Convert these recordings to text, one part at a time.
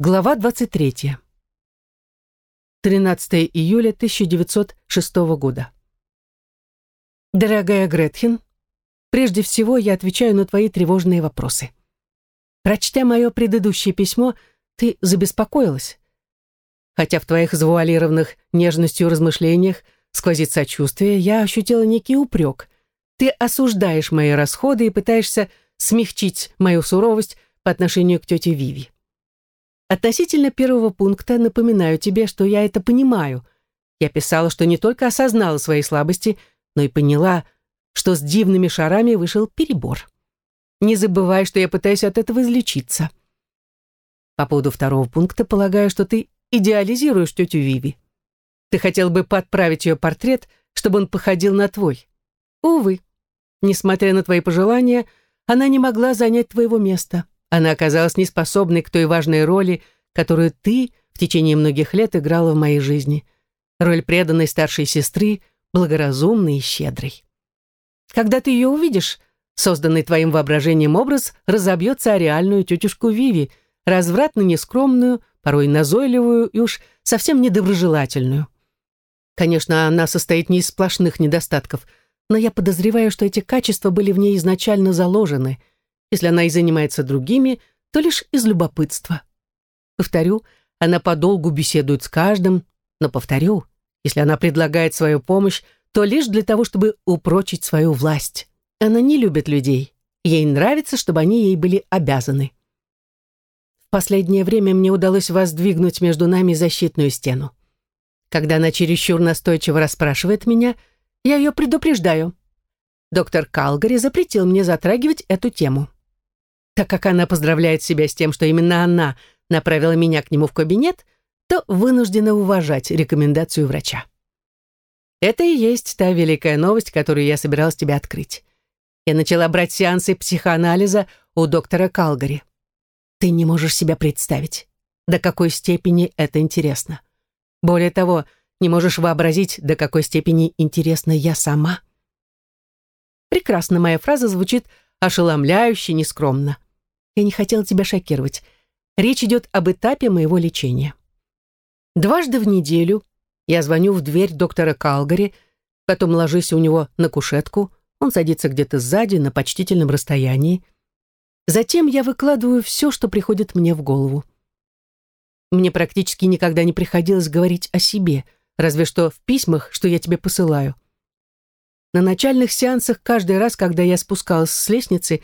Глава 23. 13 июля 1906 года. Дорогая Гретхен, прежде всего я отвечаю на твои тревожные вопросы. Прочтя мое предыдущее письмо, ты забеспокоилась. Хотя в твоих завуалированных нежностью размышлениях сквозит сочувствие, я ощутила некий упрек. Ты осуждаешь мои расходы и пытаешься смягчить мою суровость по отношению к тете Виви. Относительно первого пункта напоминаю тебе, что я это понимаю. Я писала, что не только осознала свои слабости, но и поняла, что с дивными шарами вышел перебор. Не забывай, что я пытаюсь от этого излечиться. По поводу второго пункта полагаю, что ты идеализируешь тетю Виви. Ты хотел бы подправить ее портрет, чтобы он походил на твой. Увы, несмотря на твои пожелания, она не могла занять твоего места. Она оказалась неспособной к той важной роли, которую ты в течение многих лет играла в моей жизни. Роль преданной старшей сестры, благоразумной и щедрой. Когда ты ее увидишь, созданный твоим воображением образ разобьется о реальную тетушку Виви, развратно нескромную, порой назойливую и уж совсем недоброжелательную. Конечно, она состоит не из сплошных недостатков, но я подозреваю, что эти качества были в ней изначально заложены – если она и занимается другими, то лишь из любопытства. Повторю, она подолгу беседует с каждым, но повторю, если она предлагает свою помощь, то лишь для того, чтобы упрочить свою власть. Она не любит людей. Ей нравится, чтобы они ей были обязаны. В последнее время мне удалось воздвигнуть между нами защитную стену. Когда она чересчур настойчиво расспрашивает меня, я ее предупреждаю. Доктор Калгари запретил мне затрагивать эту тему. Так как она поздравляет себя с тем, что именно она направила меня к нему в кабинет, то вынуждена уважать рекомендацию врача. Это и есть та великая новость, которую я собиралась тебе открыть. Я начала брать сеансы психоанализа у доктора Калгари. Ты не можешь себя представить, до какой степени это интересно. Более того, не можешь вообразить, до какой степени интересна я сама. Прекрасно моя фраза звучит ошеломляюще нескромно. Я не хотела тебя шокировать. Речь идет об этапе моего лечения. Дважды в неделю я звоню в дверь доктора Калгари, потом ложусь у него на кушетку, он садится где-то сзади, на почтительном расстоянии. Затем я выкладываю все, что приходит мне в голову. Мне практически никогда не приходилось говорить о себе, разве что в письмах, что я тебе посылаю. На начальных сеансах каждый раз, когда я спускалась с лестницы,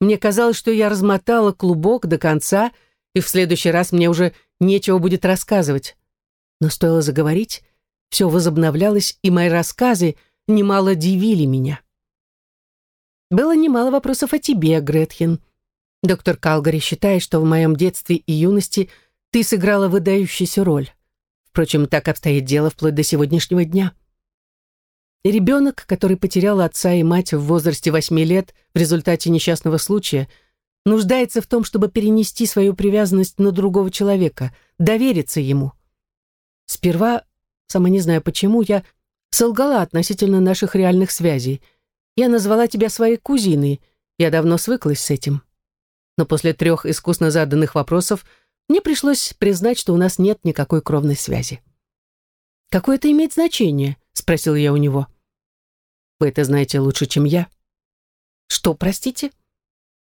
мне казалось, что я размотала клубок до конца, и в следующий раз мне уже нечего будет рассказывать. Но стоило заговорить, все возобновлялось, и мои рассказы немало дивили меня. Было немало вопросов о тебе, Гретхен. Доктор Калгари считает, что в моем детстве и юности ты сыграла выдающуюся роль. Впрочем, так обстоит дело вплоть до сегодняшнего дня. Ребенок, который потерял отца и мать в возрасте восьми лет в результате несчастного случая, нуждается в том, чтобы перенести свою привязанность на другого человека, довериться ему. Сперва, сама не знаю почему, я солгала относительно наших реальных связей. Я назвала тебя своей кузиной, я давно свыклась с этим. Но после трех искусно заданных вопросов мне пришлось признать, что у нас нет никакой кровной связи. «Какое это имеет значение?» — спросил я у него. Вы это знаете лучше, чем я. Что, простите?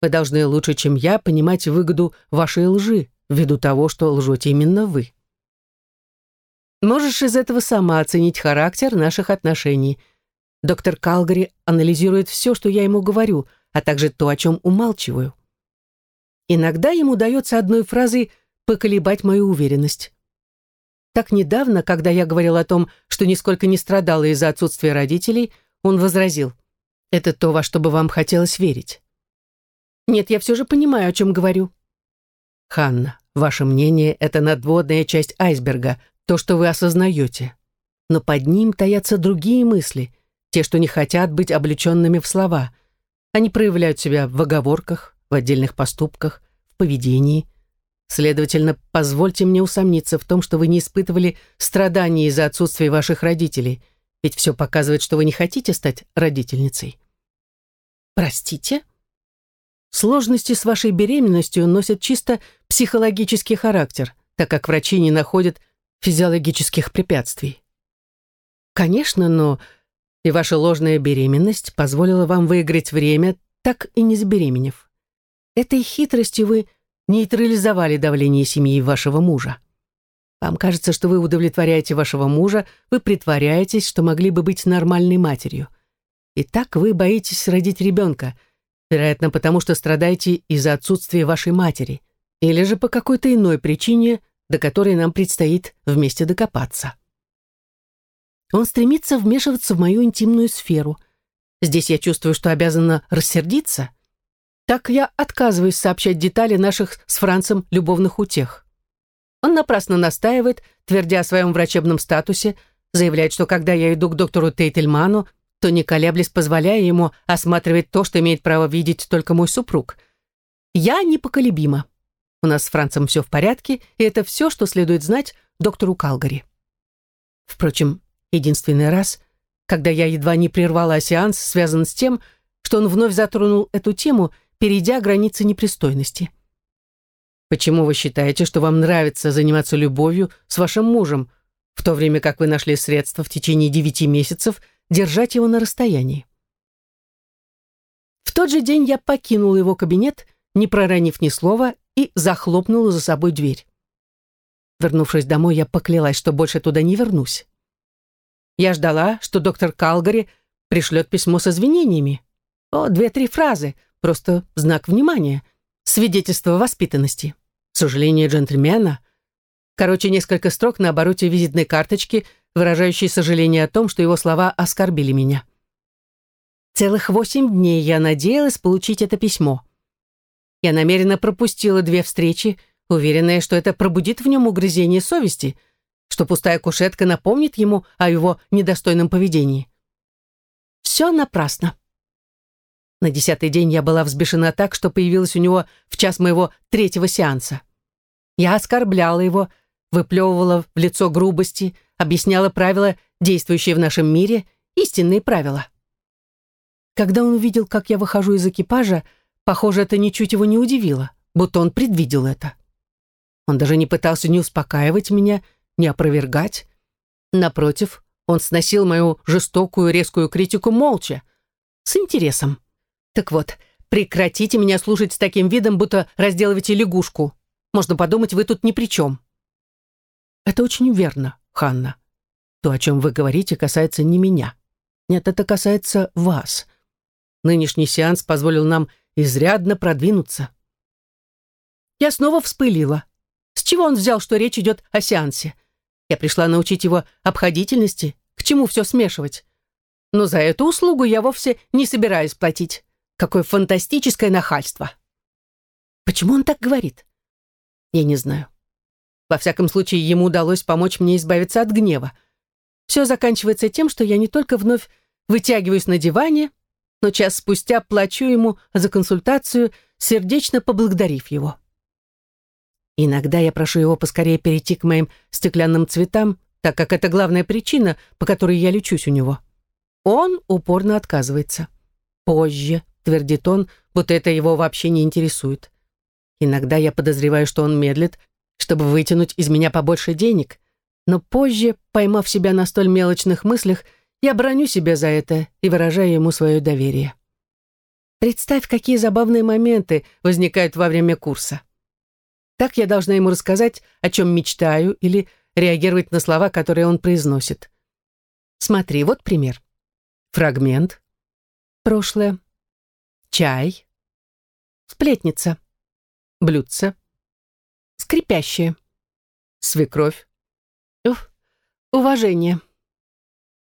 Вы должны лучше, чем я, понимать выгоду вашей лжи, ввиду того, что лжете именно вы. Можешь из этого сама оценить характер наших отношений. Доктор Калгари анализирует все, что я ему говорю, а также то, о чем умалчиваю. Иногда ему удается одной фразой поколебать мою уверенность. Так недавно, когда я говорил о том, что нисколько не страдала из-за отсутствия родителей, он возразил, «Это то, во что бы вам хотелось верить». «Нет, я все же понимаю, о чем говорю». «Ханна, ваше мнение — это надводная часть айсберга, то, что вы осознаете. Но под ним таятся другие мысли, те, что не хотят быть облеченными в слова. Они проявляют себя в оговорках, в отдельных поступках, в поведении. Следовательно, позвольте мне усомниться в том, что вы не испытывали страданий из-за отсутствия ваших родителей — ведь все показывает, что вы не хотите стать родительницей. Простите? сложности с вашей беременностью носят чисто психологический характер, так как врачи не находят физиологических препятствий. Конечно, но и ваша ложная беременность позволила вам выиграть время, так и не забеременев. Этой хитростью вы нейтрализовали давление семьи вашего мужа. Вам кажется, что вы удовлетворяете вашего мужа, вы притворяетесь, что могли бы быть нормальной матерью. И так вы боитесь родить ребенка, вероятно, потому что страдаете из-за отсутствия вашей матери, или же по какой-то иной причине, до которой нам предстоит вместе докопаться. Он стремится вмешиваться в мою интимную сферу. Здесь я чувствую, что обязана рассердиться. Так я отказываюсь сообщать детали наших с Францем любовных утех. Он напрасно настаивает, твердя о своем врачебном статусе, заявляет, что когда я иду к доктору Тейтельману, то не колеблясь позволяя ему осматривать то, что имеет право видеть только мой супруг. Я непоколебима. У нас с Францем все в порядке, и это все, что следует знать доктору Калгари. Впрочем, единственный раз, когда я едва не прервала сеанс, связан с тем, что он вновь затронул эту тему, перейдя границы непристойности. Почему вы считаете, что вам нравится заниматься любовью с вашим мужем, в то время как вы нашли средства в течение девяти месяцев держать его на расстоянии? В тот же день я покинула его кабинет, не проронив ни слова, и захлопнула за собой дверь. Вернувшись домой, я поклялась, что больше туда не вернусь. Я ждала, что доктор Калгари пришлет письмо с извинениями. О, две-три фразы, просто знак внимания, свидетельство воспитанности, сожаление джентльмена. Короче, несколько строк на обороте визитной карточки, выражающие сожаление о том, что его слова оскорбили меня. Целых восемь дней я надеялась получить это письмо. Я намеренно пропустила две встречи, уверенная, что это пробудит в нем угрызение совести — что пустая кушетка напомнит ему о его недостойном поведении. Все напрасно. На десятый день я была взбешена так, что появилась у него в час моего третьего сеанса. Я оскорбляла его, выплевывала в лицо грубости, объясняла правила, действующие в нашем мире, истинные правила. Когда он увидел, как я выхожу из экипажа, похоже, это ничуть его не удивило, будто он предвидел это. Он даже не пытался не успокаивать меня, не опровергать. Напротив, он сносил мою жестокую резкую критику молча, с интересом. Так вот, прекратите меня слушать с таким видом, будто разделываете лягушку. Можно подумать, вы тут ни при чем. Это очень верно, Ханна. То, о чем вы говорите, касается не меня. Нет, это касается вас. Нынешний сеанс позволил нам изрядно продвинуться. Я снова вспылила. С чего он взял, что речь идет о сеансе? Я пришла научить его обходительности, к чему все смешивать. Но за эту услугу я вовсе не собираюсь платить. Какое фантастическое нахальство. Почему он так говорит? Я не знаю. Во всяком случае, ему удалось помочь мне избавиться от гнева. Все заканчивается тем, что я не только вновь вытягиваюсь на диване, но час спустя плачу ему за консультацию, сердечно поблагодарив его. Иногда я прошу его поскорее перейти к моим стеклянным цветам, так как это главная причина, по которой я лечусь у него. Он упорно отказывается. Позже, твердит он, будто это его вообще не интересует. Иногда я подозреваю, что он медлит, чтобы вытянуть из меня побольше денег, но позже, поймав себя на столь мелочных мыслях, я броню себя за это и выражаю ему свое доверие. Представь, какие забавные моменты возникают во время курса. Так я должна ему рассказать, о чем мечтаю, или реагировать на слова, которые он произносит. Смотри, вот пример. Фрагмент. Прошлое. Чай. Сплетница. Блюдце. Скрипящее. Свекровь. Уф, уважение.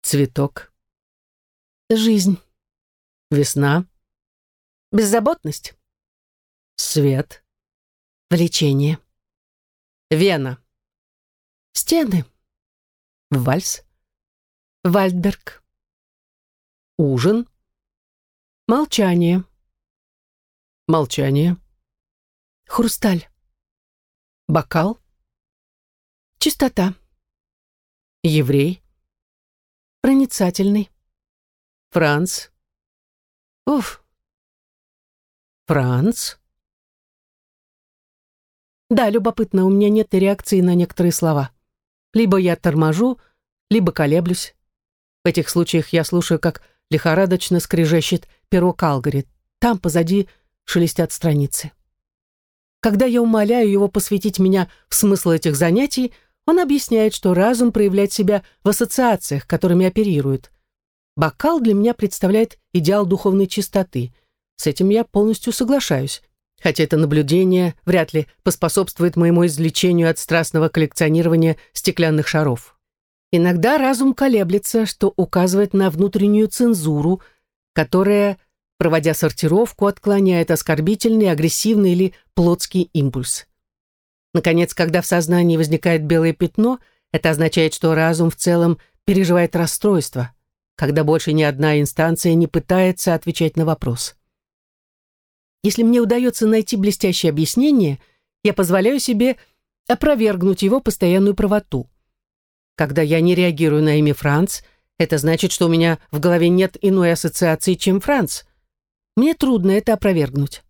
Цветок. Жизнь. Весна. Беззаботность. Свет. Влечение. Вена. Стены. Вальс. Вальдберг. Ужин. Молчание. Молчание. Хрусталь. Бокал. Чистота. Еврей. Проницательный. Франц. Уф. Франц? Да, любопытно, у меня нет реакции на некоторые слова. Либо я торможу, либо колеблюсь. В этих случаях я слушаю, как лихорадочно скрежещет перо Калгари. Там позади шелестят страницы. Когда я умоляю его посвятить меня в смысл этих занятий, он объясняет, что разум проявляет себя в ассоциациях, которыми оперирует. Бокал для меня представляет идеал духовной чистоты. С этим я полностью соглашаюсь, хотя это наблюдение вряд ли поспособствует моему излечению от страстного коллекционирования стеклянных шаров. Иногда разум колеблется, что указывает на внутреннюю цензуру, которая, проводя сортировку, отклоняет оскорбительный, агрессивный или плотский импульс. Наконец, когда в сознании возникает белое пятно, это означает, что разум в целом переживает расстройство, когда больше ни одна инстанция не пытается отвечать на вопрос. Если мне удается найти блестящее объяснение, я позволяю себе опровергнуть его постоянную правоту. Когда я не реагирую на имя Франц, это значит, что у меня в голове нет иной ассоциации, чем Франц. Мне трудно это опровергнуть.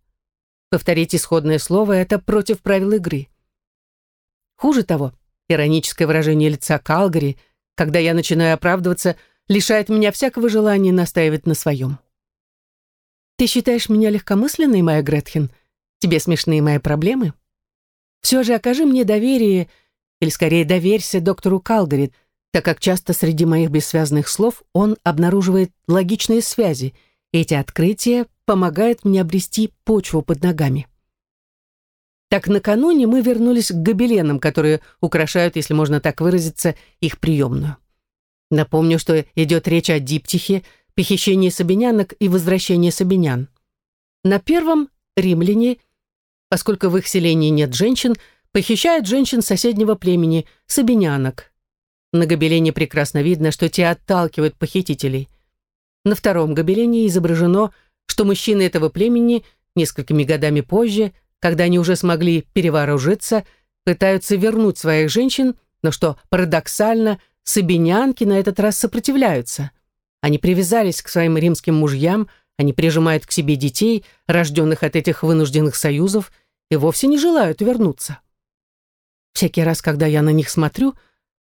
Повторить исходное слово — это против правил игры. Хуже того, ироническое выражение лица Калгари, когда я начинаю оправдываться, лишает меня всякого желания настаивать на своем. «Ты считаешь меня легкомысленной, моя Гретхен? Тебе смешные мои проблемы? Все же окажи мне доверие, или скорее доверься доктору Калгари, так как часто среди моих бессвязных слов он обнаруживает логичные связи, эти открытия помогают мне обрести почву под ногами. Так накануне мы вернулись к гобеленам, которые украшают, если можно так выразиться, их приемную. Напомню, что идет речь о диптихе, похищении сабинянок и возвращении сабинян. На первом римляне, поскольку в их селении нет женщин, похищают женщин соседнего племени, сабинянок. На гобелене прекрасно видно, что те отталкивают похитителей. На втором гобелене изображено, что мужчины этого племени несколькими годами позже когда они уже смогли перевооружиться, пытаются вернуть своих женщин, но что парадоксально, сабинянки на этот раз сопротивляются. Они привязались к своим римским мужьям, они прижимают к себе детей, рожденных от этих вынужденных союзов, и вовсе не желают вернуться. Всякий раз, когда я на них смотрю,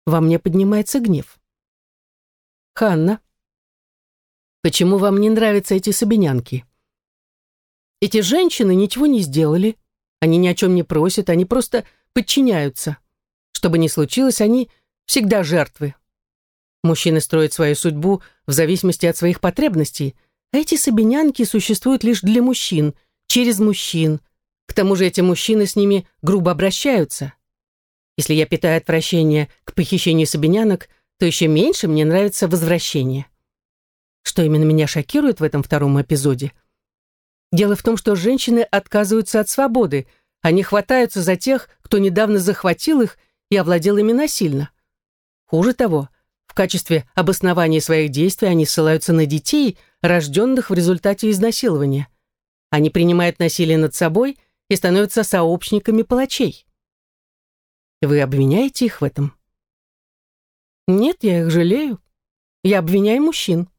во мне поднимается гнев. «Ханна, почему вам не нравятся эти сабинянки?» Эти женщины ничего не сделали, они ни о чем не просят, они просто подчиняются. Что бы ни случилось, они всегда жертвы. Мужчины строят свою судьбу в зависимости от своих потребностей, а эти собинянки существуют лишь для мужчин, через мужчин. К тому же эти мужчины с ними грубо обращаются. Если я питаю отвращение к похищению собинянок, то еще меньше мне нравится возвращение. Что именно меня шокирует в этом втором эпизоде – Дело в том, что женщины отказываются от свободы, они хватаются за тех, кто недавно захватил их и овладел ими насильно. Хуже того, в качестве обоснования своих действий они ссылаются на детей, рожденных в результате изнасилования. Они принимают насилие над собой и становятся сообщниками палачей. Вы обвиняете их в этом? Нет, я их жалею. Я обвиняю мужчин.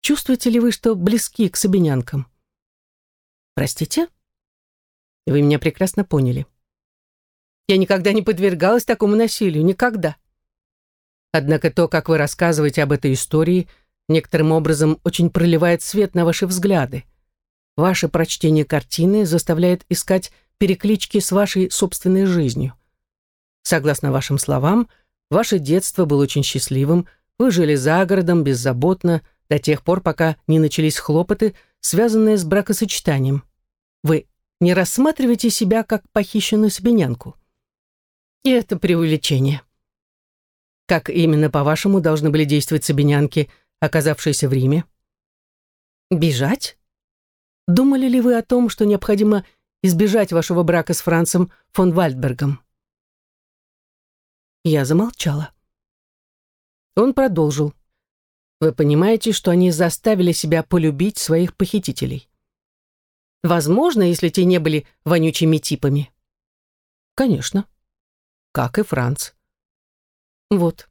Чувствуете ли вы, что близки к собинянкам? Простите? Вы меня прекрасно поняли. Я никогда не подвергалась такому насилию, никогда. Однако то, как вы рассказываете об этой истории, некоторым образом очень проливает свет на ваши взгляды. Ваше прочтение картины заставляет искать переклички с вашей собственной жизнью. Согласно вашим словам, ваше детство было очень счастливым, вы жили за городом беззаботно до тех пор, пока не начались хлопоты, связанные с бракосочетанием. Вы не рассматриваете себя как похищенную сабинянку. И это преувеличение. Как именно, по-вашему, должны были действовать сабинянки, оказавшиеся в Риме? Бежать? Думали ли вы о том, что необходимо избежать вашего брака с Францем фон Вальдбергом? Я замолчала. Он продолжил. Вы понимаете, что они заставили себя полюбить своих похитителей. Возможно, если те не были вонючими типами. Конечно. Как и Франц. Вот.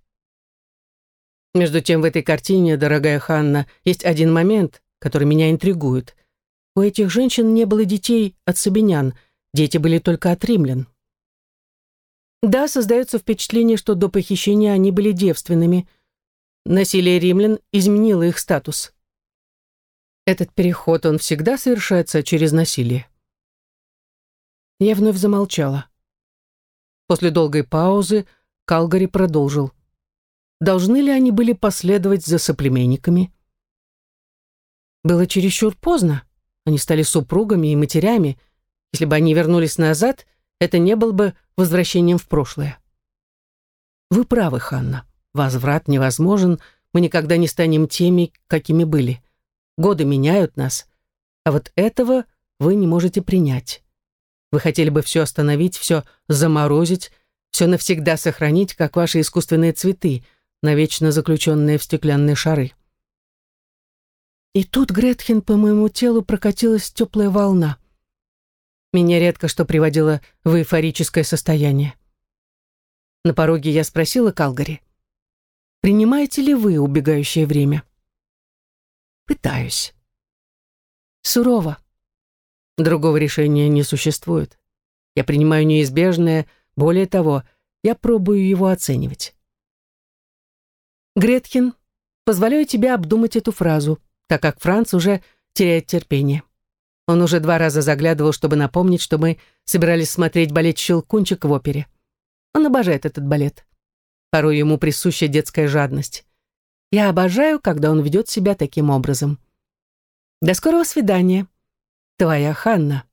Между тем, в этой картине, дорогая Ханна, есть один момент, который меня интригует. У этих женщин не было детей от сабинян, дети были только от римлян. Да, создается впечатление, что до похищения они были девственными. Насилие римлян изменило их статус. Этот переход, он всегда совершается через насилие. Я вновь замолчала. После долгой паузы Калгари продолжил. Должны ли они были последовать за соплеменниками? Было чересчур поздно. Они стали супругами и матерями. Если бы они вернулись назад, это не было бы возвращением в прошлое. Вы правы, Ханна. Возврат невозможен, мы никогда не станем теми, какими были. Годы меняют нас. А вот этого вы не можете принять. Вы хотели бы все остановить, все заморозить, все навсегда сохранить, как ваши искусственные цветы, навечно заключенные в стеклянные шары. И тут, Гретхен, по моему телу прокатилась теплая волна. Меня редко что приводило в эйфорическое состояние. На пороге я спросила Калгари, «Принимаете ли вы убегающее время?» Пытаюсь. Сурово. Другого решения не существует. Я принимаю неизбежное, более того, я пробую его оценивать. Гретхен, позволяю тебе обдумать эту фразу, так как Франц уже теряет терпение. Он уже два раза заглядывал, чтобы напомнить, что мы собирались смотреть балет «Щелкунчик» в опере. Он обожает этот балет. Порой ему присуща детская жадность. Я обожаю, когда он ведет себя таким образом. До скорого свидания. Твоя Ханна.